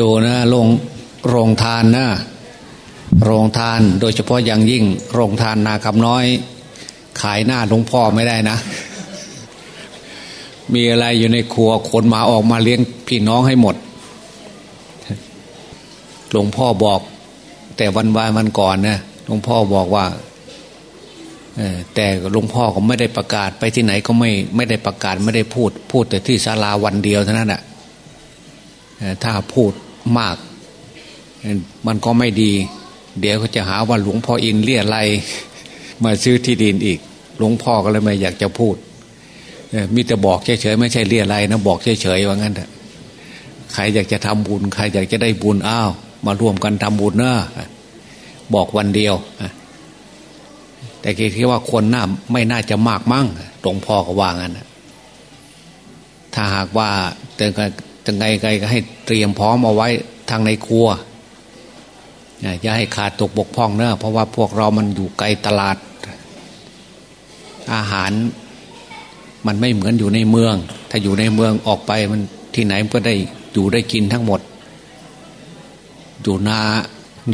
ดูนะโรงโรงทานนะโรงทานโดยเฉพาะอย่างยิ่ง โรงทานนาคำน้อย ขายหน้าหลวงพ่อไม่ได้นะ มีอะไรอยู่ในครัวคนมาออกมาเลี้ยงพี่น้องให้หมด หลวงพ่อบอก แต่วันวานวันก่อนนะหลวงพ่อบอกว่าแต่หลวงพ่อก็ไม่ได้ประกาศไปที่ไหนก็ไม่ไม่ได้ประกาศไม่ได้พูด พูดแต่ที่ศาลาวันเดียวเท่านั้นแหะ ถ้าพูดมาก มันก็ไม่ดี เดี๋ยวเขาจะหาว่าหลวงพ่ออินเลี่ยไรมาซื้อที่ดินอีก หลวงพ่อก็เลยไม่อยากจะพูดมิแต่บอกเฉยๆไม่ใช่เลี่ยไรนะบอกเฉยๆว่างั้นเถอะใครอยากจะทำบุญ ใครอยากจะได้บุญอ้าวมาร่วมกันทำบุญเนอะบอกวันเดียวแต่คิดว่าคนน่าไม่น่าจะมากมั่งหลวงพ่อก็ว่างั้นถ้าหากว่าจะ จะไงไงก็ให้เตรียมพร้อมเอาไว้ทางในครัวอย่าให้ขาดตกบกพร่องเนอะเพราะว่าพวกเรามันอยู่ไกลตลาด อาหารมันไม่เหมือนอยู่ในเมือง ถ้าอยู่ในเมืองออกไปมันที่ไหนก็ได้อยู่ได้กินทั้งหมด อยู่นา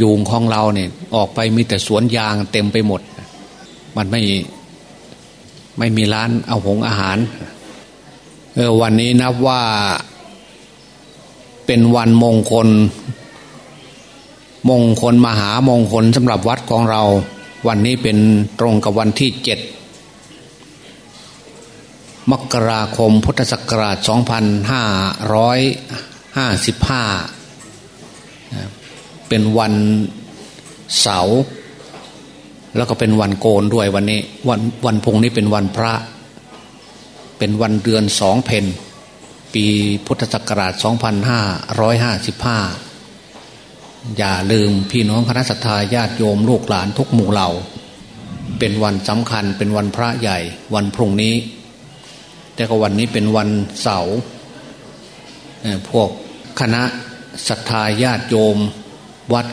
ยุงของเราเนี่ยออกไปมีแต่สวนยางเต็มไปหมด มันไม่ไม่มีร้านเอาหงอาหารเออวันนี้นับว่า เป็นวันมงคล มงคลมหามงคลสำหรับวัดของเรา วันนี้เป็นตรงกับวันที่เจ็ดมกราคมพุทธศักราช 2555 เป็นวันเสาร์แล้วก็เป็นวันโกนด้วยวันนี้ วันวันพุงนี้เป็นวันพระ เป็นวันเดือนสองเพน ปีพุทธศักราช 2555 อย่าลืมพี่น้องคณะสัตยาญาติโยมลูกหลานทุกหมู่เหล่า เป็นวันสำคัญเป็นวันพระใหญ่วันพรุ่งนี้ แต่ก็วันนี้เป็นวันเสาร์พวกคณะศรัทธาญาติโยมวัด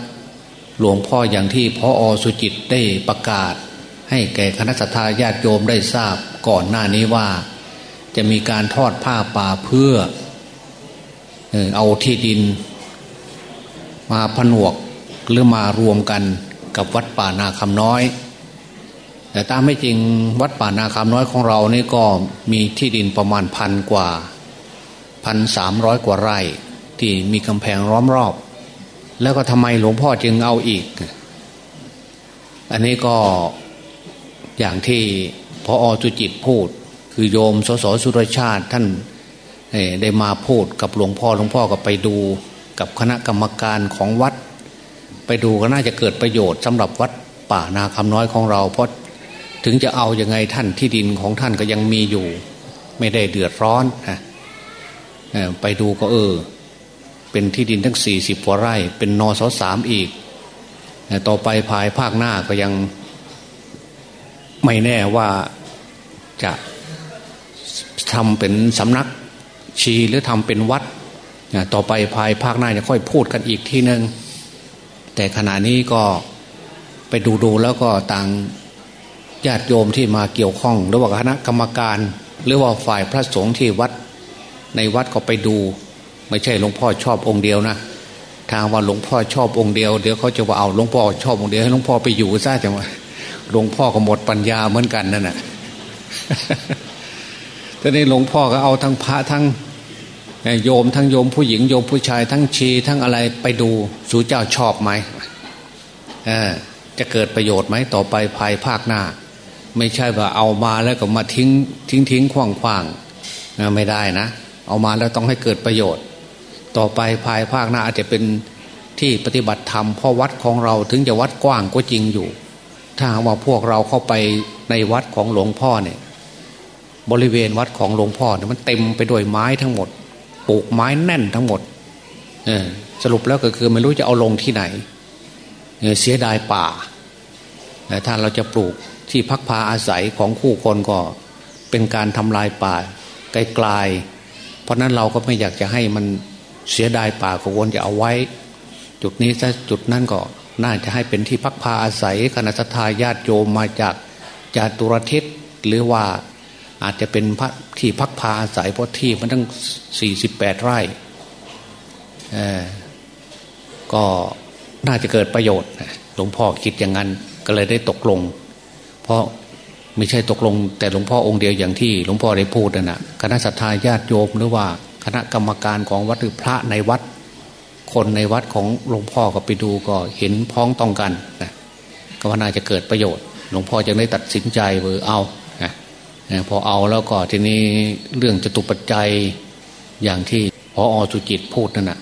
หลวงพ่ออย่างที่พออสุจิตได้ประกาศ ให้แก่คณะสัตยาติโยมได้ทราบก่อนหน้านี้ว่า จะมีการทอดผ้าป่าเพื่อเอาที่ดิน มาผนวกหรือมารวมกันกับวัดป่านาคำน้อย แต่ตามไม่จริงวัดป่านาคำน้อยของเรานี่ก็มีที่ดินประมาณพันกว่าพันสามร้อยกว่าไร่ที่มีกำแพงล้อมรอบ แล้วก็ทำไมหลวงพ่อจึงเอาอีก อันนี้ก็อย่างที่พออจุจิตพูด คือโยมสสสุรชาติท่านได้มาพูดกับหลวงพ่อหลวงพ่อก็ไปดูกับคณะกรรมการของวัด ไปดูก็น่าจะเกิดประโยชน์สำหรับวัดป่านาคำน้อยของเรา เพราะถึงจะเอาอยัางไงท่านที่ดินของท่านก็ยังมีอยู่ ไม่ได้เดือดร้อนนะไปดูก็เออ เป็นที่ดินทั้งสี่สิบกว่าไร่ เป็นนอสสามอีก ต่อไปภายภาคหน้าก็ยัง ไม่แน่ว่าจะ ทำเป็นสำนักชีหรือทำเป็นวัด ต่อไปภายภาคหน้าจะค่อยพูดกันอีกที่หนึ่งแต่ขณะนี้ก็ไปดูดูแล้วก็ต่างญาติโยมที่มาเกี่ยวข้องหรือว่าคณะกรรมการ หรือว่าฝ่ายพระสงฆ์ที่วัด ในวัดก็ไปดู ไม่ใช่หลวงพ่อชอบองค์เดียวนะทางว่าหลวงพ่อชอบองค์เดียวเดี๋ยวเขาจะว่าเอาหลวงพ่อชอบองค์เดียวให้หลวงพ่อไปอยู่ซะจังวะหลวงพ่อก็หมดปัญญาเหมือนกันนั่นแหะ ตอนนี้หลวงพ่อก็เอาทั้งพระทั้งโยมทั้งโยมผู้หญิงโยมผู้ชายทั้งชีทั้งอะไรไปดูสูเจ้าชอบไหมจะเกิดประโยชน์ไหมต่อไปภายภาคหน้า ไม่ใช่ว่าเอามาแล้วก็มาทิ้งทิ้งทิ้งขว้างขว้างไม่ได้นะ เอามาแล้วต้องให้เกิดประโยชน์ ต่อไปภายภาคหน้าอาจจะเป็นที่ปฏิบัติธรรมพราะวัดของเราถึงจะวัดกว้างก็จริงอยู่ ถ้าว่าพวกเราเข้าไปในวัดของหลวงพ่อเนี่ย บริเวณวัดของหลวงพ่อเนี่ยมันเต็มไปด้วยไม้ทั้งหมด ปลูกไม้แน่นทั้งหมดเออสรุปแล้วก็คือไม่รู้จะเอาลงที่ไหนเสียดายป่าแต่ถ้าเราจะปลูกที่พักพาอาศัยของคู่คนก็เป็นการทำลายป่าไกลๆเพราะนั้นเราก็ไม่อยากจะให้มันเสียดายป่าก็วนจะเอาไว้ จุดนี้ถ้าจุดนั้นก็น่าจะให้เป็นที่พักพาอาศัยคณะทาญาติโยมมาจากจาตุรทิศหรือว่า อาจจะเป็นพระที่พักพาอาศัยเพราะที่มันตั้งสี่สิบแปดไร่ก็น่าจะเกิดประโยชน์หลวงพ่อคิดอย่างนั้นก็เลยได้ตกลง เพราะไม่ใช่ตกลง แต่หลวงพ่อองค์เดียวอย่างที่หลวงพ่อได้พูดนะคณะสัตยาญาติโยมหรือว่าคณะกรรมการของวัดหรือพระในวัด คนในวัดของหลวงพ่อก็ไปดูก็เห็นพ้องต้องกันนะก็ว่าน่าจะเกิดประโยชน์ หลวงพ่อจึงได้ตัดสินใจเออเอา พอเอาแล้วก็ทีนี้เรื่องจตุปัจจัยอย่างที่พออสุจิตพูดนั่นนะ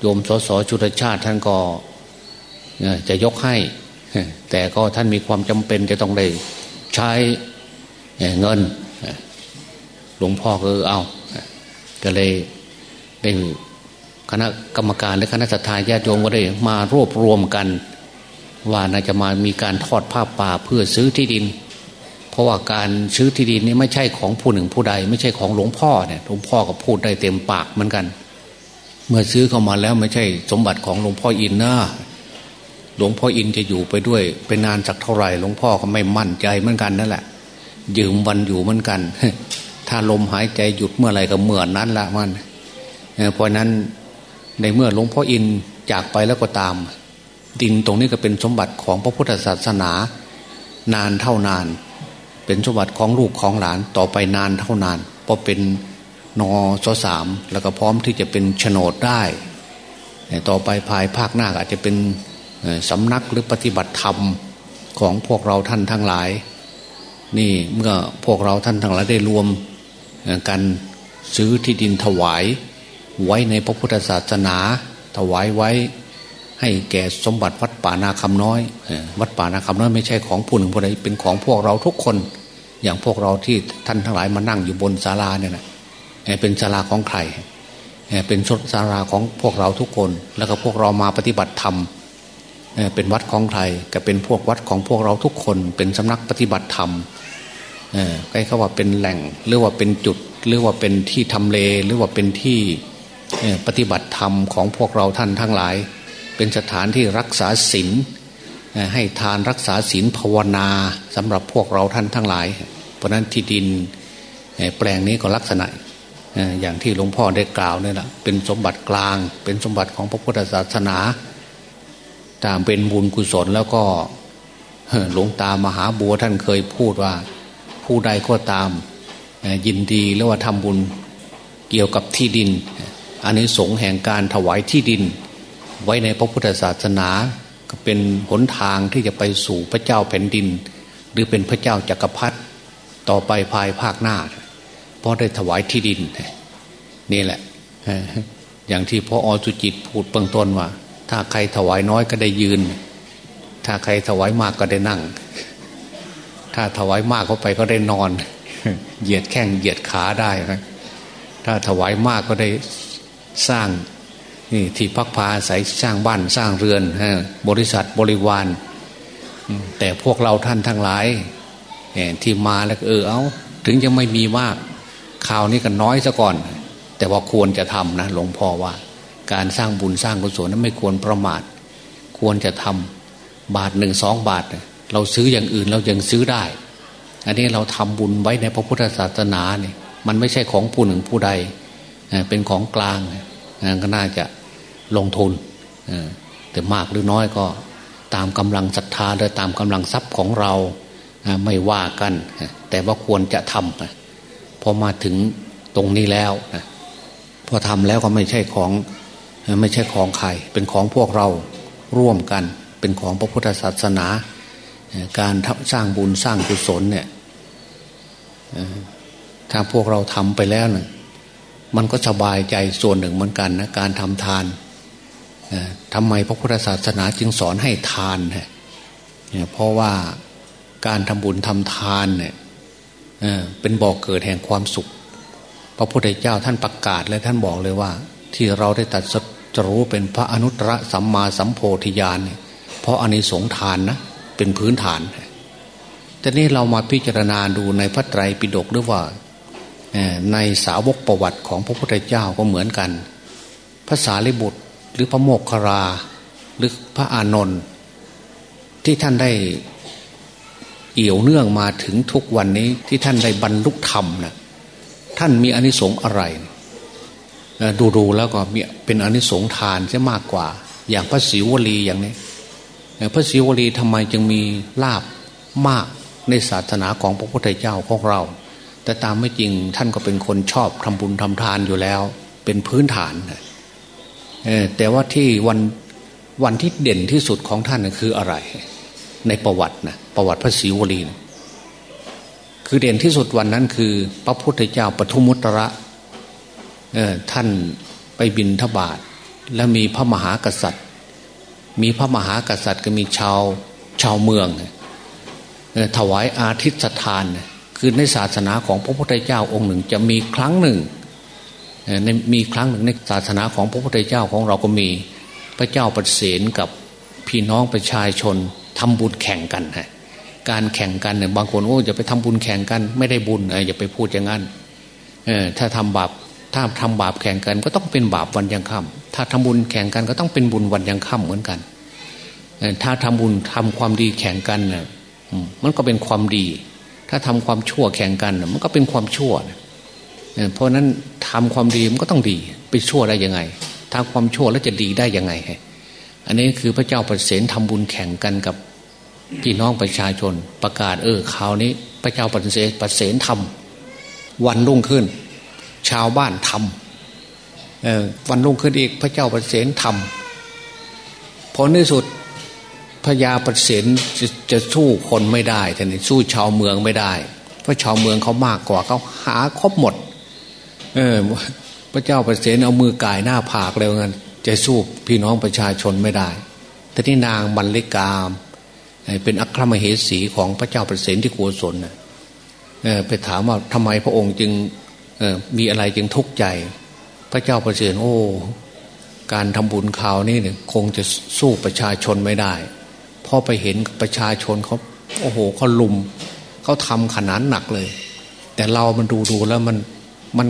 โยมสสจุลชาติท่านก็จะยกให้ แต่ก็ท่านมีความจำเป็นจะต้องได้ใช้เงินหลวงพ่อก็เอาก็เลยได้คณะกรรมการและคณะสัตยาญาติโยมก็ได้มารวบรวมกัน ว่าน่าจะมามีการทอดผ้าป่าเพื่อซื้อที่ดิน เพราะว่าการซื้อที่ดินนี่ไม่ใช่ของผู้หนึ่งผู้ใด ไม่ใช่ของหลวงพ่อเนี่ยหลวงพ่อก็พูดได้เต็มปากเหมือนกัน เมื่อซื้อเข้ามาแล้วไม่ใช่สมบัติของหลวงพ่ออินนะหลวงพ่ออินจะอยู่ไปด้วยเป็นนานสักเท่าไหร่หลวงพ่อก็ไม่มั่นใจเหมือนกันนั่นแหละยืมวันอยู่เหมือนกัน ถ้าลมหายใจหยุดเมื่อไรก็เหมื่อนั้นละมันเพราะนั้นในเมื่อหลวงพ่ออินจากไปแล้วก็ตาม ดินตรงนี้ก็เป็นสมบัติของพระพุทธศาสนา นานเท่านาน เป็นสมบัติของลูกของหลานต่อไปนานเท่านานเพราะเป็นนอสสามแล้วก็พร้อมที่จะเป็นโฉนดได้ ต่อไปภายภาคหน้าอาจจะเป็นสำนักหรือปฏิบัติธรรมของพวกเราท่านทั้งหลาย นี่เมื่อพวกเราท่านทั้งหลายได้รวมกันซื้อที่ดินถวายไว้ในพระพุทธศาสนาถวายไว้ ให้แก่สมบัติวัดป่านาคำน้อย วัดป่านาคำน้อยไม่ใช่ของผู้หนึ่งผู้ใดเป็นของพวกเราทุกคน อย่างพวกเราที่ท่านทั้งหลายมานั่งอยู่บนศาลาเนี่ยนะเป็นศาลาของใครเป็นชดศาลาของพวกเราทุกคน แล้วก็พวกเรามาปฏิบัติธรรมเป็นวัดของใครก็เป็นพวกวัดของพวกเราทุกคน เป็นสำนักปฏิบัติธรรมใกล้เขาว่าเป็นแหล่งหรือว่าเป็นจุด หรือว่าเป็นที่ทำเลหรือว่าเป็นที่ปฏิบัติธรรมของพวกเราท่านทั้งหลาย เป็นสถานที่รักษาศีลให้ทานรักษาศีลภาวนาสำหรับพวกเราท่านทั้งหลาย เพราะนั้นที่ดินแปลงนี้ก็ลักษณะอย่างที่หลวงพ่อได้กล่าวนี่แหละเป็นสมบัติกลาง เป็นสมบัติของพระพุทธศาสนาตามเป็นบุญกุศลแล้วก็หลวงตามหาบัวท่านเคยพูดว่า ผู้ใดก็ตามยินดีหรือว่าทำบุญเกี่ยวกับที่ดินอันนี้สงแห่งการถวายที่ดิน ไว้ในพระพุทธศาสนา ก็เป็นหนทางที่จะไปสู่พระเจ้าแผ่นดิน หรือเป็นพระเจ้าจักรพรรดิต่อไปภายภาคหน้าเพราะได้ถวายที่ดินนี่แหละ อย่างที่พ่ออสุจิตพูดเบื้องต้นว่า ถ้าใครถวายน้อยก็ได้ยืน ถ้าใครถวายมากก็ได้นั่ง ถ้าถวายมากเข้าไปก็ได้นอน เหยียดแข้งเหยียดขาได้นะถ้าถวายมากก็ได้สร้าง ที่พักพาใส่สร้างบ้านสร้างเรือนบริษัทบริวาร แต่พวกเราท่านทั้งหลายที่มาแล้วเออเอาถึงจะไม่มีมากข่าวนี้กันน้อยซะก่อน แต่ว่าควรจะทำนะหลวงพ่อว่า การสร้างบุญสร้างกุศลนั้นไม่ควรประมาท ควรจะทำบาทหนึ่งสองบาท เราซื้ออย่างอื่นเรายังซื้อได้ อันนี้เราทำบุญไว้ในพระพุทธศาสนาเนี่ยมันไม่ใช่ของผู้หนึ่งผู้ใด เป็นของกลางก็น่าจะ ลงทุนแต่มากหรือน้อยก็ตามกำลังศรัทธาและตามกำลังทรัพย์ของเราไม่ว่ากัน แต่ว่าควรจะทำพอมาถึงตรงนี้แล้วพอทำแล้วก็ไม่ใช่ของไม่ใช่ของใคร เป็นของพวกเราร่วมกัน เป็นของพระพุทธศาสนา การสร้างบุญสร้างกุศลเนี่ยถ้าพวกเราทำไปแล้วเนี่ยมันก็สบายใจส่วนหนึ่งเหมือนกันนะการทำทาน ทำไมพระพุทธศาสนาจึงสอนให้ทานเนี่ยเพราะว่าการทำบุญทำทานเนี่ยเป็นบ่อกเกิดแห่งความสุข พระพุทธเจ้าท่านประกาศและท่านบอกเลยว่า ที่เราได้ตัดจะรู้เป็นพระอนุตตรสัมมาสัมโพธิญาณเนี่ยเพราะอันนี้สงทานนะเป็นพื้นฐานแต่นี่เรามาพิจารณาดูในพระไตรปิฎกหรือว่าในสาวกประวัติของพระพุทธเจ้าก็เหมือนกัน ภาษาลิบุตร หรือพระโมกขราหรือพระอานนท์ที่ท่านได้เอี่ยวเนื่องมาถึงทุกวันนี้ที่ท่านได้บรรลุธรรมนะท่านมีอนิสงส์อะไร ดูดูแล้วก็มีเป็นอนิสงส์ทานใช่มากกว่า อย่างพระศิวลีอย่างนี้พระศิวลีทำไมจึงมีลาบมากในศาสนาของพระพุทธเจ้าของเรา แต่ตามไม่จริงท่านก็เป็นคนชอบทำบุญทำทานอยู่แล้ว เป็นพื้นฐาน แต่ว่าที่วันวันที่เด่นที่สุดของท่านคืออะไร ในประวัตินะประวัติพระศิวลีนะคือเด่นที่สุดวันนั้นคือ พระพุทธเจ้าปทุมุตระท่านไปบินทบาทและมีพระมหากษัตริย์ มีพระมหากษัตริย์ก็มีชาวชาวเมือง ถวายอาทิตย์ทาน คือในศาสนาของพระพุทธเจ้าองค์หนึ่งจะมีครั้งหนึ่ง มีครั้งหนึ่งในศาสนาของพระพุทธเจ้าของเราก็มีพระเจ้าประเสนกับพี่น้องประชาชนทำบุญแข่งกันฮะการแข่งกันเนี่ยบางคนโอ้จะไปทำบุญแข่งกัน ไม่ได้บุญอย่าไปพูดอย่างนั้นเออถ้าทำบาปถ้าทำบาปแข่งกัน ก็ต้องเป็นบาปวันยังค่ำถ้าทำบุญแข่งกันก็ต้องเป็นบุญวันยังค่ำเหมือนกันถ้าทำบุญทำความดีแข่งกันเนี่ยมันก็เป็นความดี ถ้าทำความชั่วแข่งกัน มันก็เป็นความชั่ว เพราะนั้นทำความดีมันก็ต้องดี ไปชั่วได้ยังไงทำความชั่วแล้วจะดีได้ยังไง อันนี้คือพระเจ้าประเสนทำบุญแข่งกันกับพี่น้องประชาชนประกาศเออคราวนี้ พระเจ้าปเสปเสนทำวันรุ่งขึ้น ชาวบ้านทำวันรุ่งขึ้นอีกพระเจ้าปเสนทำผลที่สุดพญาปเสนจะจะสู้คนไม่ได้ท่านสู้ชาวเมืองไม่ได้ เพราะชาวเมืองเขามากกว่าเขาหาครบหมด เออ พระเจ้าปเสนเอามือกายหน้าผากเร็วกันจะสู้พี่น้องประชาชนไม่ได้แต่ที่นางบรรลิกามเป็นอัครมเหสีของพระเจ้าประเสนที่โกศลนะไปถามว่าทำไมพระองค์จึงมีอะไรจึงทุกข์ใจ พระเจ้าประเสนโอ้ การทำบุญข่าวนี้เนี่ยคงจะสู้ประชาชนไม่ได้พอไปเห็นประชาชนเขาโอ้โหเขาลุมเขาทำขนาดหนักเลย แต่เรามันดูดูแล้วมันมัน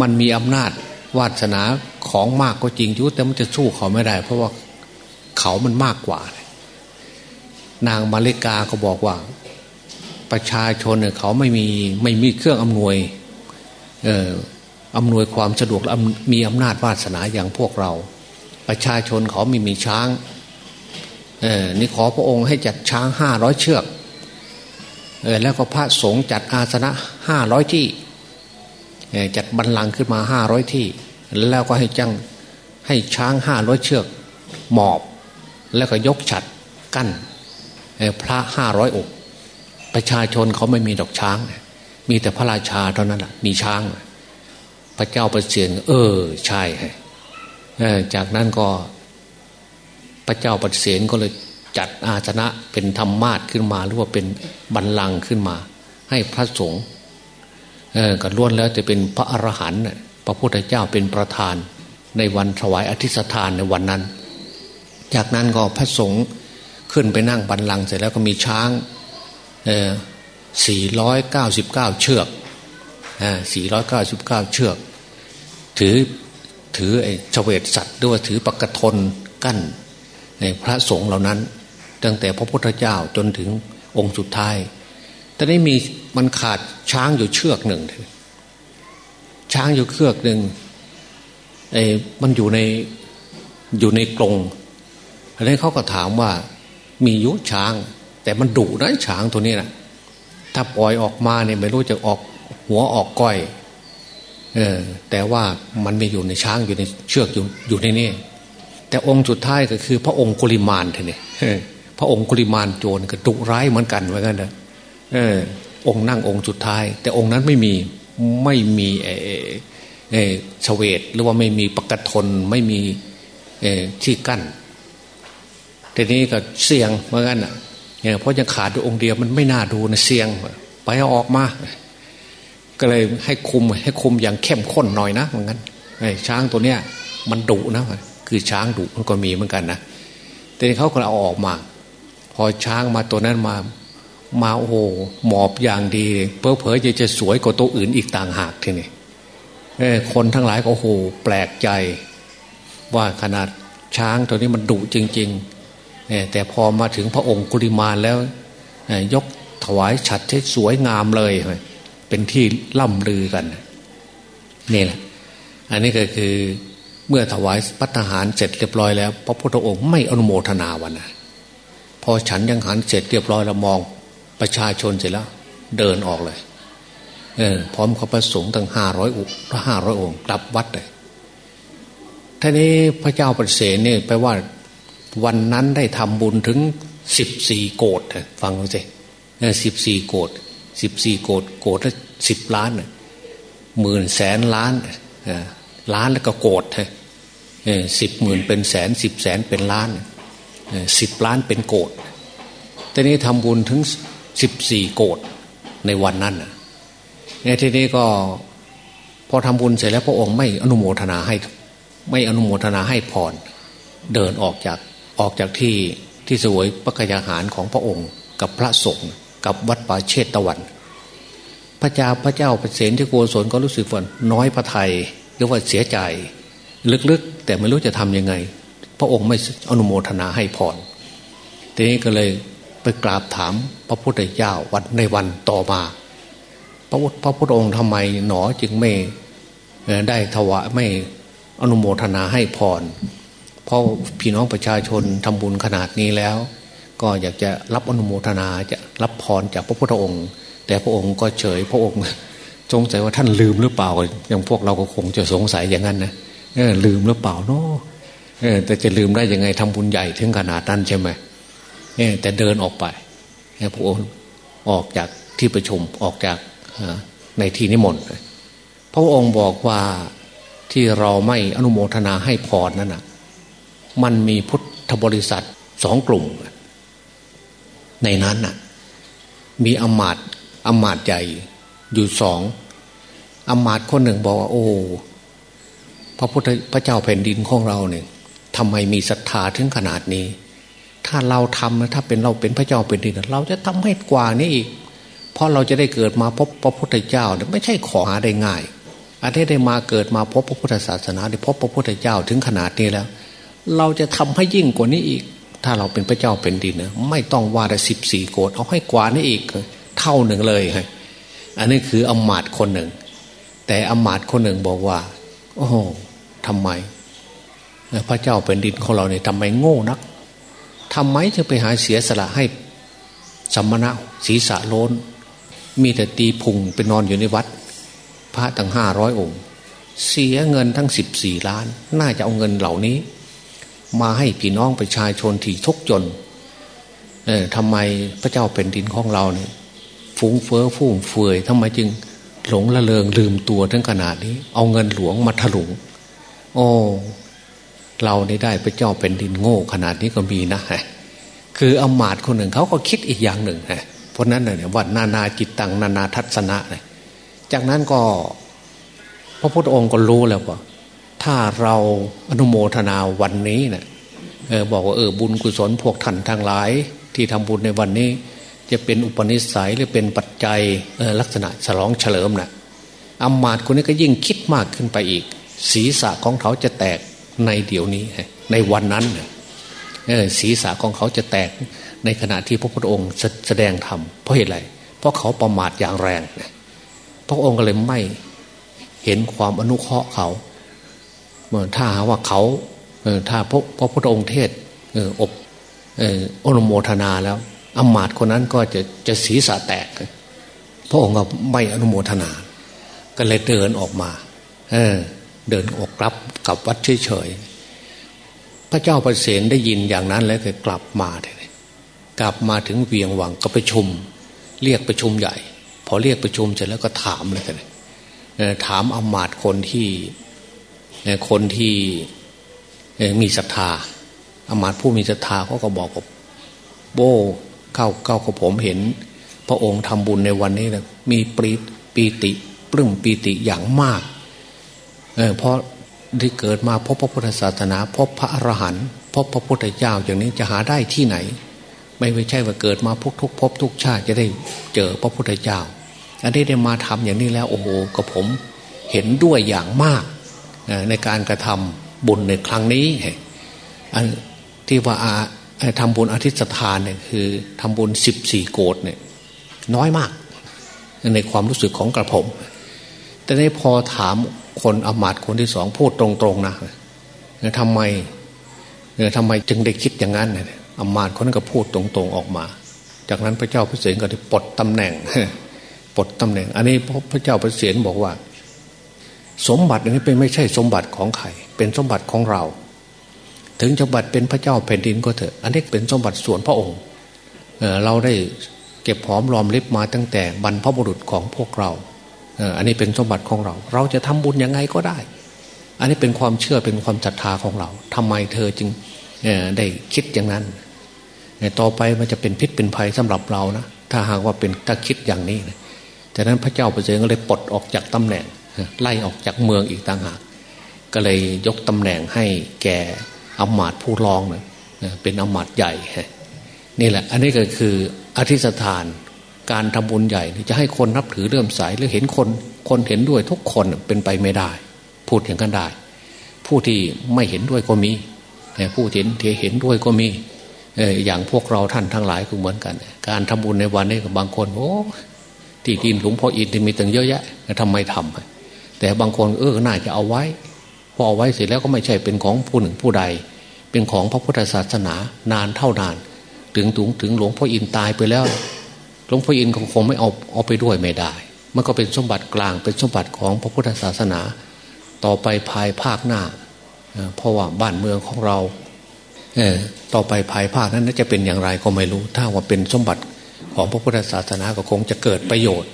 มันมีอำนาจวาสนาของมากก็จริงยุ่แต่มันจะสู้เขาไม่ได้ เพราะว่าเขามันมากกว่า นางมาริกาก็บอกว่า ประชาชนเนี่ยเขาไม่มีไม่มีเครื่องอำนวยเอ่ออำนวยความสะดวกและมีอำนาจวาสนาอย่างพวกเรา ประชาชนเขาไม่มีช้างเออนี่ขอพระองค์ให้จัดช้างห้าร้อยเชือกเออแล้วก็พระสงฆ์จัดอาสนะห้าร้อยที่ จัดบรรลังขึ้นมาห้าร้อยที่ แล้วก็ให้จังให้ช้างห้าร้อยเชือก หมอบ แล้วก็ยกฉัดกั้นพระห้าร้อยองค์ประชาชนเขาไม่มีดอกช้าง มีแต่พระราชาเท่านั้นแหะมีช้าง พระเจ้าประเสียนเออใช่จากนั้นก็ พระเจ้าประเสียนก็เลยจัดอาสนะเป็นธรรมาทขึ้นมาหรือว่าเป็นบัรลังขึ้นมา ให้พระสงฆ์ ก็ล้วนแล้วจะเป็นพระอรหันต์พระพุทธเจ้าเป็นประธาน ในวันถวายอธิษฐานในวันนั้น จากนั้นก็พระสงฆ์ขึ้นไปนั่งบันลังเสร็จแล้วก็มีช้างสี่ร้อยเก้าสิบเชือกสี่ร้อยเก้าสิบเก้าเชือก ถือถือไอ้เฉวตสัตว์ด้วยถือปกทนกั้นในพระสงฆ์เหล่านั้น ตั้งแต่พระพุทธเจ้าจนถึงองค์สุดท้ายแต่นี้มี มันขาดช้างอยู่เชือกหนึ่ง ช้างอยู่เชือกหนึ่งไอ้มันอยู่ในอยู่ในกรงอันนี้เขาก็ถามว่ามียุช้าง แต่มันดุนะช้างตัวนี้นะถ้าปล่อยออกมาเนี่ยไม่รู้จะออกหัวออกก้อย เออ แต่ว่ามันไม่อยู่ในช้างอยู่ในเชือกอยู่อยู่ในนี่แต่องค์สุดท้ายก็คือ พระองค์กุลิมานท่านนี่พระองค์กุลิมานโจรก็ดุร้ายเหมือนกันเหมือนกันนะเออ องค์นั่งองค์สุดท้าย แต่องค์นั้นไม่มีไม่มีเอเอเฉวตหรือว่าไม่มีปกทนไม่มีเอที่กั้นทีนี้ก็เสี่ยงเหมือนกันอะเนี่ยเพราะยังขาดองค์เดียวมันไม่น่าดูนะเสี่ยง ไปเอาออกมา ก็เลยให้คุมให้คุมอย่างเข้มข้นหน่อยนะเหมือนกันไอ้ช้างตัวเนี้ย มันดุนะคือช้างดุมันก็มีเหมือนกันนะแต่เขาก็เอาออกมา พอช้างมาตัวนั้นมา มาโอ้โหหมอบอย่างดีเพอเพอจะจะสวยกว่าตัวอื่นอีกต่างหากทีนี้คนทั้งหลายก็โอ้โหแปลกใจ ว่าขนาดช้างตัวนี้มันดุจริงๆแต่พอมาถึงพระองค์กุลิมานแล้ว ยกถวายฉัดที่สวยงามเลย เป็นที่ล่ำลือกันนี่แหละอันนี้ก็คือเมื่อถวายพัฒหารเสร็จเรียบร้อยแล้ว พระพุทธองค์ไม่อนุโมทนาวันนะพอฉันยังหันเสร็จเรียบร้อยแล้วมอง ประชาชนเสร็จแล้ว เดินออกเลย เออ พร้อมเขาประสงค์ตั้งห้าร้อยองค์ห้าร้อยองค์กลับวัดเลยท่านี้พระเจ้าปเสริฐเนี่ยแปลว่า วันนั้นได้ทำบุญถึงสิบสี่โกดฟังดูสิสิบสี่โกดสิบสี่โกดโกดละสิบล้านหมื่นแสนล้านล้านแล้วก็โกดสิบหมื่นเป็นแสนสิบแสนเป็นล้านสิบล้านเป็นโกดแต่นี้ทำบุญถึง สิบสี่โกดในวันนั้นในทีนี้ก็พอทำบุญเสร็จแล้วพระองค์ไม่อนุโมทนาให้ ไม่อนุโมทนาให้พรเดินออกจากออกจากที่ที่สวยพระกยาหารของพระองค์ กับพระสงฆ์กับวัดป่าเชตตะวัน พระเจ้าพระเจ้าเปรตที่โกศลก็รู้สึกว่าน้อยพระไทยหรือว่าเสียใจ ลึกๆ แต่ไม่รู้จะทํำยังไง พระองค์ไม่อนุโมทนาให้พรทีนี้ก็เลย กราบถามพระพุทธเจ้าวันในวันต่อมา พระพระพุทธองค์ทำไมหนอจึงไม่ได้ถวะไม่อนุโมทนาให้พรเพราะพี่น้องประชาชนทำบุญขนาดนี้แล้ว ก็อยากจะรับอนุโมทนาจะรับพรจากพระพุทธองค์ แต่พระองค์ก็เฉยพระองค์สงสัยว่าท่านลืมหรือเปล่าอย่างพวกเราก็คงจะสงสัยอย่างนั้นนะเออลืมหรือเปล่าเนาะเอแต่จะลืมได้ยังไงทำบุญใหญ่ถึงขนาดนั้นใช่ไหมเแต่เดินออกไปพระองค์ออกจากที่ประชุมออกจากในที่นิมนต์พระองค์บอกว่าที่เราไม่อนุโมทนาให้พรนั่นนะมันมีพุทธบริษัทสองกลุ่ม ในนั้นน่ะ มีอมาตอมาตใหญ่อยู่สองอมาตคนหนึ่งบอกว่า โอ้พระพุทธพระเจ้าแผ่นดินของเราเนี่ยทำไมมีศรัทธาถึงขนาดนี้ ถ้าเราทำนะถ้าเป็นเราเป็นพระเจ้าแผ่นดินเราจะทำให้กว่านี้อีก เพราะเราจะได้เกิดมาพบพระพุทธเจ้าเนี่ยไม่ใช่ขอหาได้ง่าย อันที่ได้มาเกิดมาพบพระพุทธศาสนาได้พบพระพุทธเจ้าถึงขนาดนี้แล้ว เราจะทำให้ยิ่งกว่านี้อีก ถ้าเราเป็นพระเจ้าเป็นดินนะไม่ต้องว่าแต่สิบสี่โกดเอาให้กว่านี้อีกเท่าหนึ่งเลยอันนี้คืออมาตคนหนึ่ง แต่อมาตคนหนึ่งบอกว่า โอ้ทำไมพระเจ้าเป็นดินของเราเนี่ยทำไมโง่นัก ทำไมจะไปหาเสียสละให้สัมมณะศีรษะโลนมีแต่ตีพุงไปนอนอยู่ในวัด พระตั้งห้าร้อยองค์ เสียเงินทั้งสิบสี่ล้าน น่าจะเอาเงินเหล่านี้ มาให้พี่น้องประชาชนที่ทุกจนเออทำไมพระเจ้าเป็นดินของเราเนี่ยฟุ้งเฟ้อฟุ่มเฟือยทำไมจึงหลงละเลงลืมตัวทั้งขนาดนี้ เอาเงินหลวงมาถลุง โอ้ เราได้ได้พระเจ้าเป็นดินโง่ขนาดนี้ก็มีนะฮะคืออมาตคนหนึ่งเขาก็คิดอีกอย่างหนึ่งฮะเพราะนั้นเนี่ยว่านานาจิตตังนานาทัศนะเลยจากนั้นก็ พระพุทธองค์ก็รู้แล้วว่า ถ้าเราอนุโมทนาวันนี้เนะี่ยบอกว่าเออบุญกุศลพวกท่านทางหลาย ที่ทำบุญในวันนี้ จะเป็นอุปนิสัยหรือเป็นปัจจัยลักษณะฉลองเฉลิมนะ่ะอมาตคนนี้ก็ยิ่งคิดมากขึ้นไปอีก ศีรษะของเขาจะแตก ในเดี๋ยวนี้ ในวันนั้นศีรษะของเขาจะแตกในขณะที่พระพุทธองค์แสดงธรรมเพราะเหตุไรเพราะเขาประมาทอย่างแรงพระองค์ก็เลยไม่เห็นความอนุเคราะห์เขาเมื่อถ้าว่าเขาถ้าพระพระพุทธองค์เทศอบอนุโมทนาแล้วอมาตคนนั้นก็จะจะศีรษะแตก พระองค์ก็ไม่อนุโมทนา ก็เลยเดินออกมา เออ เดินออกกลับกับวัดเฉยๆพระเจ้าประเสนได้ยินอย่างนั้นแล้วก็กลับมาเลยกลับมาถึงเวียงหวังก็ไปชุม เรียกประชุมใหญ่ พอเรียกประชุมเสร็จแล้วก็ถามเลยกันถามอมาตคนที่คนที่มีศรัทธาอามาตผู้มีศรัทธาเขาก็บอกกับโบเข้าเข้ากับผมเห็น พระองค์ทำบุญในวันนี้นะมีปรีปีติปลื้มปีติอย่างมาก เออเพราะที่เกิดมาพบพระพุทธศาสนาพบพระอรหันต์พบพระพุทธเจ้าอย่างนี้จะหาได้ที่ไหน ไม่ใช่ว่าเกิดมาพกทุกพบทุกชาติจะได้เจอพระพุทธเจ้า อันนี้ได้มาทำอย่างนี้แล้วโอ้โหกับผมเห็นด้วยอย่างมากในการกระทำบุญในครั้งนี้ที่ว่าทำบุญอธิษฐานเนี่ยคือทำบุญสิบสี่โกดเนี่ยน้อยมาก ในความรู้สึกของกระผม แต่ในพอถาม คนอมาตคนที่สองพูดตรงๆนะทำไมเทำไมจึงได้คิดอย่างนั้นอมาตคนนั้นก็พูดตรงๆออกมา จากนั้นพระเจ้าพระเศียรก็ได้ปลดตำแหน่งปลดตำแหน่ง อันนี้พระเจ้าพระเศียรบอกว่า สมบัติอันนี้เป็นไม่ใช่สมบัติของใครเป็นสมบัติของเรา ถึงสมบัติเป็นพระเจ้าแผ่นดินก็เถอะ อันนี้เป็นสมบัติส่วนพระองค์เเราได้เก็บหอมรอมริบมาตั้งแต่บรรพบุรุษของพวกเรา อันนี้เป็นสมบัติของเรา เราจะทำบุญยังไงก็ได้ อันนี้เป็นความเชื่อเป็นความศรัทธาของเราทำไมเธอจึงได้คิดอย่างนั้นต่อไปมันจะเป็นพิษเป็นภัยสำหรับเรานะถ้าหากว่าเป็นถ้าคิดอย่างนี้นะจากนั้นพระเจ้าประเสริฐก็เลยปลดออกจากตำแหน่ง ไล่ออกจากเมืองอีกต่างหาก ก็เลยยกตำแหน่งให้แก่อมาตผู้รองนะเป็นอมาตใหญ่ นี่แหละ อันนี้ก็คืออธิษฐาน การทำบุญใหญ่จะให้คนนับถือเรื่มใสหรือเห็นคนคนเห็นด้วยทุกคนเป็นไปไม่ได้ พูดอย่างกันได้ ผู้ที่ไม่เห็นด้วยก็มีผู้เห็นที่เห็นด้วยก็มีอย่างพวกเราท่านทั้งหลายก็เหมือนกัน การทำบุญในวันนี้กับบางคนโอ้ที่ดินหลวงพ่ออินที่มีตั้งเยอะแยะทำไมทำแต่บางคนเออน่าจะเอาไว้ พอเอาไว้เสร็จแล้วก็ไม่ใช่เป็นของผู้หนึ่งผู้ใด เป็นของพระพุทธศาสนานานเท่านาน ถึงถึงถึงหลวงพ่ออินตายไปแล้ว หลวงพ่ออินคงไม่เอาเอาไปด้วยไม่ได้ มันก็เป็นสมบัติกลางเป็นสมบัติของพระพุทธศาสนา ต่อไปภายภาคหน้า เพราะว่าบ้านเมืองของเราต่อไปภายภาคนั้นจะเป็นอย่างไรก็ไม่รู้ ถ้าว่าเป็นสมบัติของพระพุทธศาสนาก็คงจะเกิดประโยชน์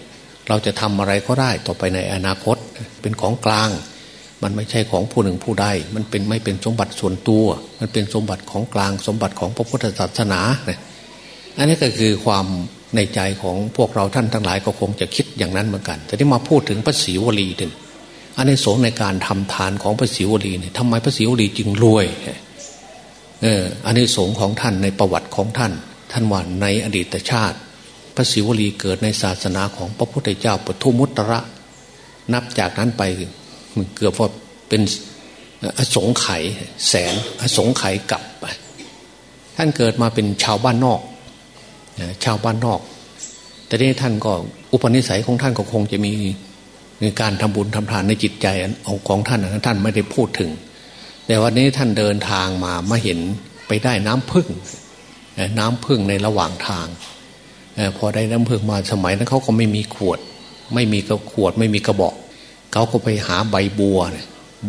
เราจะทำอะไรก็ได้ต่อไปในอนาคตเป็นของกลาง มันไม่ใช่ของผู้หนึ่งผู้ใดมันเป็นไม่เป็นสมบัติส่วนตัว มันเป็นสมบัติของกลางสมบัติของพระพุทธศาสนาอันนี้ก็คือความ ในใจของพวกเราท่านทั้งหลายก็คงจะคิดอย่างนั้นเหมือนกัน แต่ที่มาพูดถึงพระศรีวลีเนี่อันนี้สงในการทำทานของพระศรีวลีเนี่ยทำไมพระศรีวลีจึงรวยเอออันนี้สงของท่านในประวัติของท่าน ท่านว่าในอดีตชาติ พระศิวลีเกิดในศาสนาของพระพุทธเจ้าปทุมุตระ นับจากนั้นไปเกือบว่าเป็นอสงไขยแสนอสงไขยกลับไปท่านเกิดมาเป็นชาวบ้านนอก ชาวบ้านนอก แต่นี้ท่านก็อุปนิสัยของท่านก็คงจะมีการทำบุญทำทานในจิตใจของท่านท่านไม่ได้พูดถึง แต่วันนี้ท่านเดินทางมามาเห็นไปได้น้ำพึ่งน้ำพึ่งในระหว่างทางพอได้น้ำพึ่งมาสมัยนั้นเขาก็ไม่มีขวด ไม่มีกระขวดไม่มีกระบอกเขาก็ไปหาใบบัว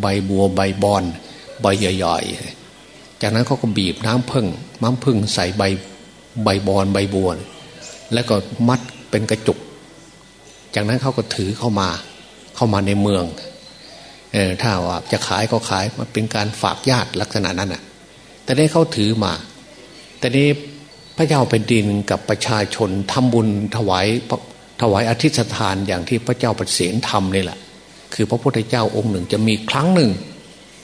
ใบบัวใบบอน ใบใหญ่ๆจากนั้นเขาก็บีบน้ำพึ่งน้ำพึ่งใส่ใบ ใบบอนใบบัว แล้วก็มัดเป็นกระจุก จากนั้นเขาก็ถือเข้ามาเข้ามาในเมืองเออถ้าว่าจะขายก็ขายมันเป็นการฝากญาติลักษณะนั้นอะ แต่นี้เขาถือมา แต่นี้พระเจ้าเป็นดินกับประชาชนทำบุญถวายถวายอธิษฐานอย่างที่พระเจ้าประเสียนทำนี่แหละ คือพระพุทธเจ้าองค์หนึ่งจะมีครั้งหนึ่ง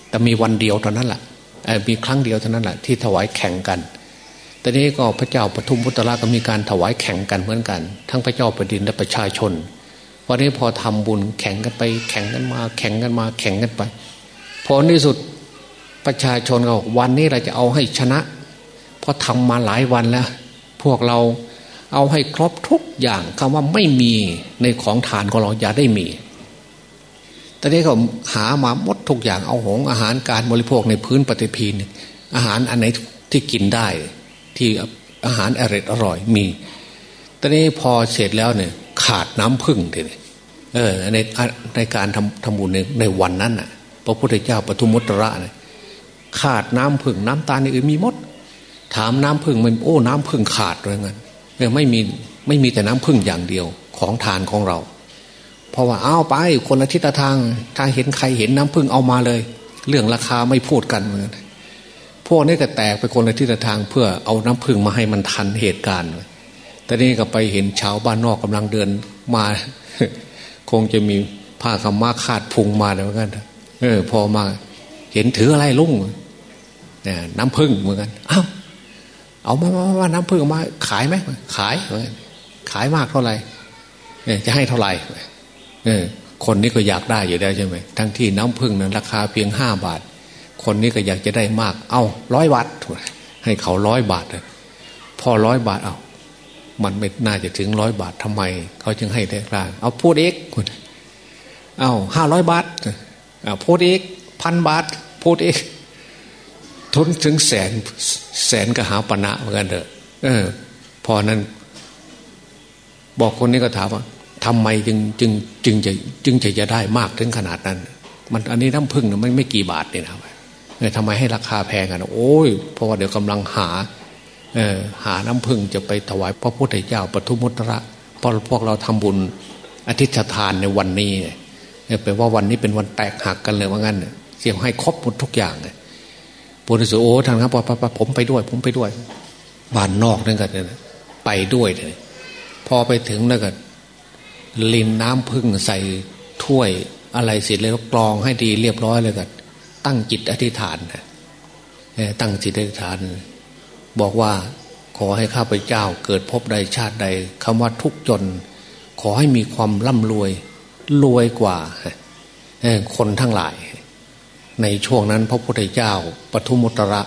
แต่มีวันเดียวเท่านั้นแหละมีครั้งเดียวเท่านั้นแหละที่ถวายแข่งกัน แต่นี้ก็พระเจ้าปทุมพุทธราก็มีการถวายแข่งกันเหมือนกัน ทั้งพระเจ้าแผ่นดินและประชาชน วันนี้พอทำบุญแข่งกันไป แข่งกันมา แข่งกันมา แข่งกันไปพอในสุดประชาชนก็วันนี้เราจะเอาให้ชนะ เพราะทำมาหลายวันแล้ว พวกเราเอาให้ครบทุกอย่างคำว่าไม่มีในของทานของเราอย่าได้มีตอนนี้เขาหามาหมดทุกอย่างเอาหงอาหารการบริโภคในพื้นปฏิพีนอาหารอันไหนที่กินได้ ที่อาหารอร่อยอร่อยมีตอนนี้พอเสร็จแล้วเนี่ย ขาดน้ำพึ่งเลยเออในในการทำทำบุญในในวันนั้นอะ พระพุทธเจ้าปทุมุตระเนี่ยขาดน้ำพึ่งน้ำตาลอื่นมีมด ถามน้ำพึ่งมันโอ้น้ำพึ่งขาดเลยเงี้ยไม่มีไม่มีแต่น้ำพึ่งอย่างเดียวของทานของเรา เพราะว่าเอาไปคนละทิศทางถ้าเห็นใครเห็นน้ำพึ่งเอามาเลย เรื่องราคาไม่พูดกันเหมือน พวกนี้ก็แตกไปคนละทิศทางเพื่อเอาน้ำพึ่งมาให้มันทันเหตุการณ์แต่นี่ก็ไปเห็นชาวบ้านนอกกำลังเดินมา คงจะมีผ้าขม้าคาดพุงมาเหมือนกันเออ พอมา เห็นถืออะไรลุงเนี่ยน้ำพึ่งเหมือนกันเอ้าเอามาว่าน้ำพึ่งมา ขายไหมขายขายมากเท่าไหร่เนี่ยจะให้เท่าไหร่เออคนนี้ก็อยากได้อยู่แล้วใช่ไหมทั้งที่น้ำพึ่งนั้นราคาเพียงห้าบาท คนนี้ก็อยากจะได้มาก เอาร้อยบาทให้เขาร้อยบาทพอร้อยบาทเอามันไม่น่าจะถึงร้อยบาททำไม เขาจึงให้ได้กลางเอาพูดเอกคุณเอาห้าร้อยบาทเอาพูดอีกพันบาทพูดอีกทนถึงแสนแสนก็หาปณะเหมือนกันเถอะเออ พอนั้น บอกคนนี้ก็ถามว่าทำไมจึงจึงจึงจะจึงจะจะได้มากถึงขนาดนั้น มันอันนี้น้ำพึ่งนะมันไม่กี่บาทเนี่ยนะ ทำไมให้ราคาแพงกันโอ้ยเพราะว่าเดี๋ยวกำลังหาเอหาน้ำพึ่งจะไปถวายพระพุทธเจ้าปทุมุตระเพราะพวกเราทำบุญอธิษฐานในวันนี้แปลว่าวันนี้เป็นวันแตกหักกันเลยว่างั้นเสียงให้ครบหมดทุกอย่างเลยปุถุชนโอท่านครับผมไปด้วย ผมไปด้วยบ้านนอกนั่นกันเนี่ยไปด้วยเลยพอไปถึงแล้วก็ลินน้ำพึ่งใส่ถ้วยอะไรเสร็จแล้วกรองให้ดีเรียบร้อยเลยกัน ตั้งจิตอธิษฐานตั้งจิตอธิษฐาน บอกว่าขอให้ข้าพเจ้าเกิดพบใดชาติใดคำว่าทุกจน ขอให้มีความร่ำรวยรวยกว่าคนทั้งหลาย ในช่วงนั้นพระพุทธเจ้าปทุมุตระ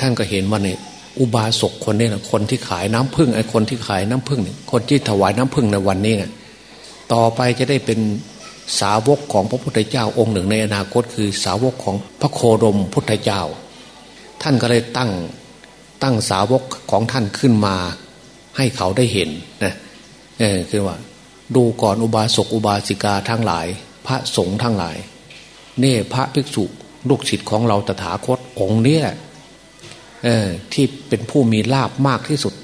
ท่านก็เห็นว่าเนี่ยอุบาสกคนนี้นะคนที่ขายน้ำพึ่งไอ้คนที่ขายน้ำพึ่งเนี่ยคนที่ถวายน้ำพึ่งในวันนี้เนี่ยต่อไปจะได้เป็น สาวกของพระพุทธเจ้าองค์หนึ่งในอนาคต คือสาวกของพระโคดมพุทธเจ้า ท่านก็เลยตั้งตั้งสาวกของท่านขึ้นมาให้เขาได้เห็นนะเออคือว่า ดูก่อนอุบาสกอุบาสิกาทั้งหลาย พระสงฆ์ทั้งหลาย เน่พระภิกษุลูกศิษย์ของเราตถาคตองค์เนี้ยเออที่เป็นผู้มีลาบมากที่สุด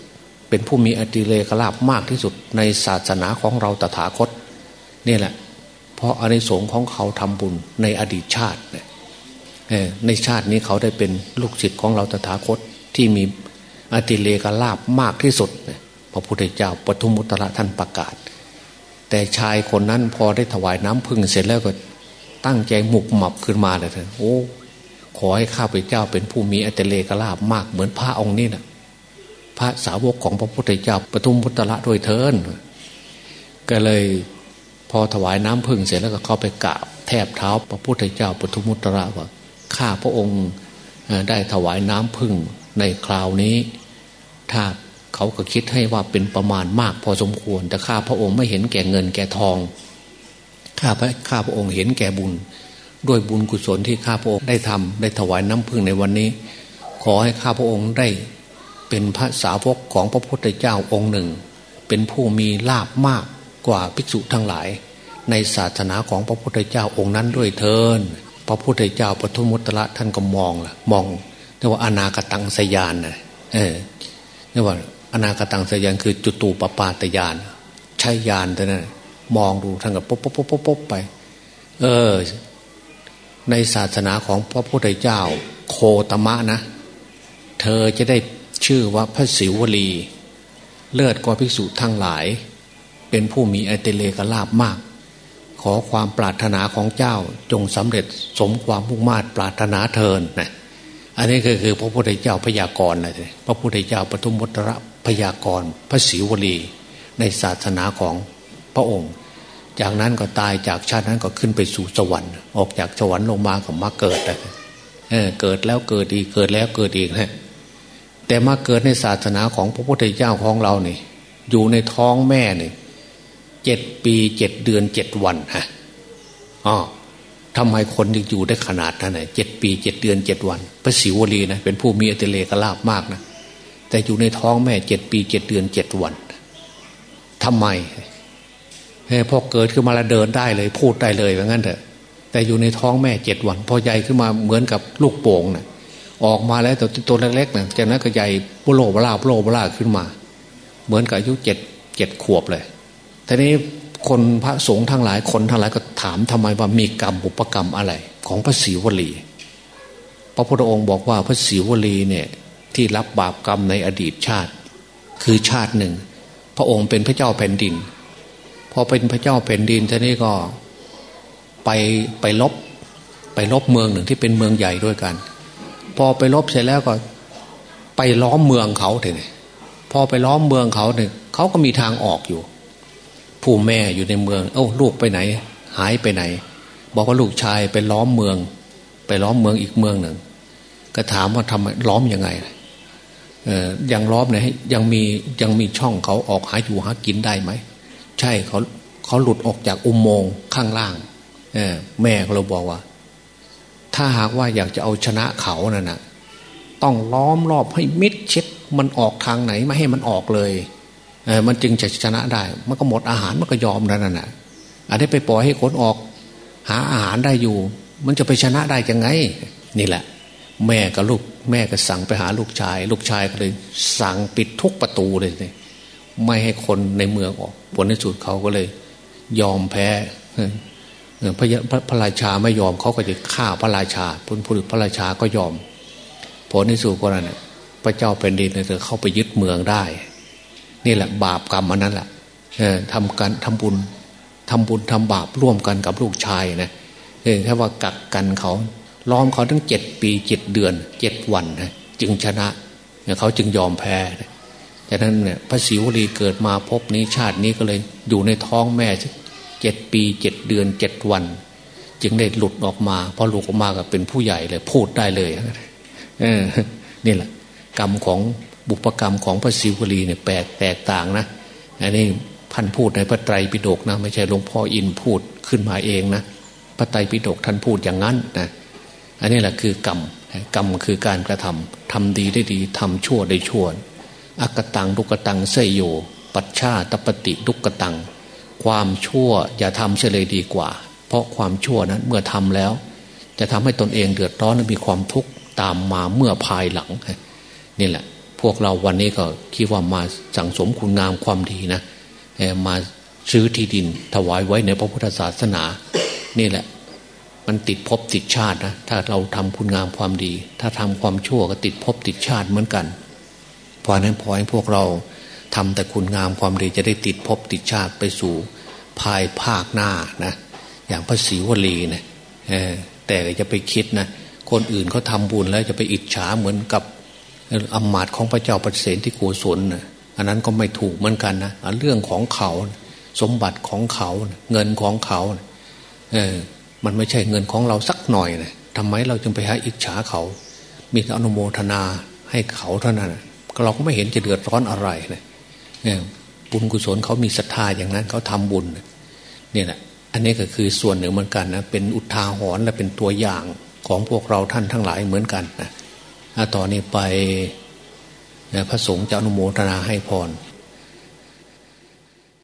เป็นผู้มีอติเลกลาบมากที่สุดในศาสนาของเราตถาคตนี่แหละ เพราะอนิสงส์ของเขาทำบุญในอดีตชาติเนี่ยในชาตินี้เขาได้เป็นลูกศิษย์ของเราตถาคตที่มีอติเลกลาบมากที่สุดพระพุทธเจ้าปทุมุตระท่านประกาศ แต่ชายคนนั้นพอได้ถวายน้ำพึ่งเสร็จแล้วก็ตั้งใจหมุกหมับขึ้นมาเลยท่านโอ้ขอให้ข้าพเจ้าเป็นผู้มีอัตเลกลาบมากเหมือนพระองค์นี้นะพระสาวกของพระพุทธเจ้าปทุมพุทธละโดยเทินก็เลย พอถวายน้ำพึ่งเสร็จแล้วก็เข้าไปกราบแทบเท้าพระพุทธเจ้าปทุมพุทธละว่าข้าพระองค์ได้ถวายน้ำพึ่งในคราวนี้ ถ้าเขาก็คิดให้ว่าเป็นประมาณมากพอสมควร แต่ข้าพระองค์ไม่เห็นแก่เงินแก่ทอง ข้าพระข้าพระองค์เห็นแก่บุญ ด้วยบุญกุศลที่ข้าพระองค์ได้ทำได้ถวายน้ำพึ่งในวันนี้ ขอให้ข้าพระองค์ได้เป็นพระสาวกของพระพุทธเจ้าองค์หนึ่ง เป็นผู้มีลาบมาก กว่าภิกษุทั้งหลาย ในศาสนาของพระพุทธเจ้าองค์นั้นด้วยเทินพระพุทธเจ้าปฐมุตระท่านก็มองล่ะมองเรียกว่าอนาคตังสยานนะเออเรียกว่าอนาคตังสยานคือจุตูปปาตยานใช้ยานแต่นั้นมองดูท่านก็ปุ๊บปุ๊บปุ๊บปุ๊บไป เออ ในศาสนาของพระพุทธเจ้า โคตมะนะ เธอจะได้ชื่อว่าพระศิวลี เลิศกว่าภิกษุทั้งหลาย เป็นผู้มีอติเลกลาบมาก ขอความปรารถนาของเจ้าจงสำเร็จสมความมุ่งมา่ปรารถนาเทินนะอันนี้ก็คือพระพุทธเจ้าพยากรณ์เลยพระพุทธเจ้าปฐุมวัตระพยากรณ์พระศิวลีในศาสนาของพระองค์ จากนั้นก็ตายจากชาตินั้นก็ขึ้นไปสู่สวรรค์ ออกจากสวรรค์ลงมาก็มาเกิดเออเกิดแล้วเกิดอีกเกิดแล้วเกิดอีกนะแต่มาเกิดในศาสนาของพระพุทธเจ้าของเราเนี่ยอยู่ในท้องแม่เนี่ย เจ็ดปีเจ็ดเดือนเจ็ดวันฮะอ๋อทำไมคนถึงอยู่ได้ขนาดนั้นเจ็ดปีเจ็ดเดือนเจ็ดวัน พระศิวลีนะเป็นผู้มีอติเลกลาบมากนะแต่อยู่ในท้องแม่เจ็ดปีเจ็ดเดือนเจ็ดวันทำไมพอเกิดขึ้นมาแล้วเดินได้เลย พูดได้เลยว่างั้นเถอะแต่อยู่ในท้องแม่เจ็ดวัน พอใหญ่ขึ้นมาเหมือนกับลูกโป่งนะ่ะ ออกมาแล้วตัวตัวเล็กๆนะจากนั้นก็ใหญ่บุโรบลาบุโรบลาขึ้นมา เหมือนกับอายุเจ็ดเจ็ดขวบเลย ทีนี้คนพระสงฆ์ทั้งหลายคนทั้งหลายก็ถามทำไมว่ามีกรรมบุปกรรมอะไร ของพระศิวลีพระพุทธองค์บอกว่าพระศิวลีเนี่ยที่รับบาปกรรมในอดีตชาติ คือชาติหนึ่ง พระองค์เป็นพระเจ้าแผ่นดินพอเป็นพระเจ้าแผ่นดินท่านี้ก็ไปไปลบไปลบเมืองหนึ่งที่เป็นเมืองใหญ่ด้วยกัน พอไปลบเสร็จแล้วก็ไปล้อมเมืองเขาเถอะพอไปล้อมเมืองเขาเนี่ยเขาก็มีทางออกอยู่ ผู้แม่อยู่ในเมือง เอ้าลูกไปไหน หายไปไหน บอกว่าลูกชายไปล้อมเมือง ไปล้อมเมืองอีกเมืองหนึ่ง ก็ถามว่าทำล้อมยังไงเออยังล้อมเนี่ยยังมียังมีช่องเขาออกหาอยู่หากินได้ไหมใช่เขาเขาหลุดออกจากอุโมงค์ข้างล่างแม่เราบอกว่า ถ้าหากว่าอยากจะเอาชนะเขานั่นนะต้องล้อมรอบให้มิดชิดมันออกทางไหนไม่ให้มันออกเลย เออมันจึงจะชนะได้ มันก็หมดอาหารมันก็ยอมนั่นน่ะ อันนี้ไปปล่อยให้คนออก หาอาหารได้อยู่ มันจะไปชนะได้ยังไง นี่แหละ แม่กับลูก แม่ก็สั่งไปหาลูกชาย ลูกชายก็เลย สั่งปิดทุกประตูเลยไม่ให้คนในเมืองออกผลในสุดเขาก็เลย ยอมแพ้พระพระราชาไม่ยอมเขาก็จะฆ่าพระราชาพลผลิตพระราชาก็ยอม ผลในสุดก็นั่นพระเจ้าเป็นดินเธอเข้าไปยึดเมืองได้ นี่แหละบาปกรรมอันนั้นแหละทำการทำบุญทำบุญทำบาปร่วมกันกับลูกชายนะเออแค่ว่ากักกันเขาล้อมเขาทั้งเจ็ดปีเจ็ดเดือนเจ็ดวันนะจึงชนะเนี่ยเขาจึงยอมแพ้ดังนั้นเนี่ยพระศิวลีเกิดมาพบนี้ชาตินี้ก็เลยอยู่ในท้องแม่เจ็ดปีเจ็ดเดือนเจ็ดวัน จึงได้หลุดออกมาพอหลุดออกมาก็เป็นผู้ใหญ่เลย พูดได้เลยเออนี่แหละ กรรมของ บุพกรรมของพระศิวลีเนี่ยแปลกแตกต่างนะอันนี้ท่านพูดในพระไตรปิฎกนะ ไม่ใช่หลวงพ่ออินพูดขึ้นมาเองนะพระไตรปิฎกท่านพูดอย่างนั้นนะอันนี้แหละคือกรรมกรรมคือการกระทำทำดีได้ดีทำชั่วได้ชั่วอักตังดุกตังเสยโย ปัชชาตปฏิดุกตัง ความชั่วอย่าทำเฉลยดีกว่า เพราะความชั่วนั้นเมื่อทำแล้ว จะทำให้ตนเองเดือดร้อนและมีความทุกข์ตามมาเมื่อภายหลังนี่แหละ พวกเราวันนี้ก็คิดว่ามาสั่งสมคุณงามความดีนะมาซื้อที่ดินถวายไว้ในพระพุทธศาสนา นี่แหละ มันติดภพติดชาตินะถ้าเราทำคุณงามความดี ถ้าทำความชั่วก็ติดภพติดชาติเหมือนกันเพราะนั้นพอให้พวกเราทำแต่คุณงามความดีจะได้ติดภพติดชาติไปสู่ภายภาคหน้านะอย่างพระศรีวลีนะแต่จะไปคิดนะคนอื่นเขาทาบุญแล้วจะไปอิจฉาเหมือนกับ อำมาตย์ของพระเจ้าปเสนที่โกศลนะอันนั้นก็ไม่ถูกเหมือนกันนะเรื่องของเขา สมบัติของเขา เงินของเขาเออมันไม่ใช่เงินของเราสักหน่อยนะทำไมเราจึงไปหาอิจฉาเขา มีอนุโมทนาให้เขาเท่านั้นเราก็ไม่เห็นจะเดือดร้อนอะไรนะบุญกุศลเขามีศรัทธาอย่างนั้นเขาทำบุญเนี่ยแหละอันนี้ก็คือส่วนหนึ่งเหมือนกันนะเป็นอุทาหรณ์และเป็นตัวอย่างของพวกเราท่านทั้งหลายเหมือนกันนะ ต่อนนี้ไปพระสงฆ์จะอนุโมทนาให้พร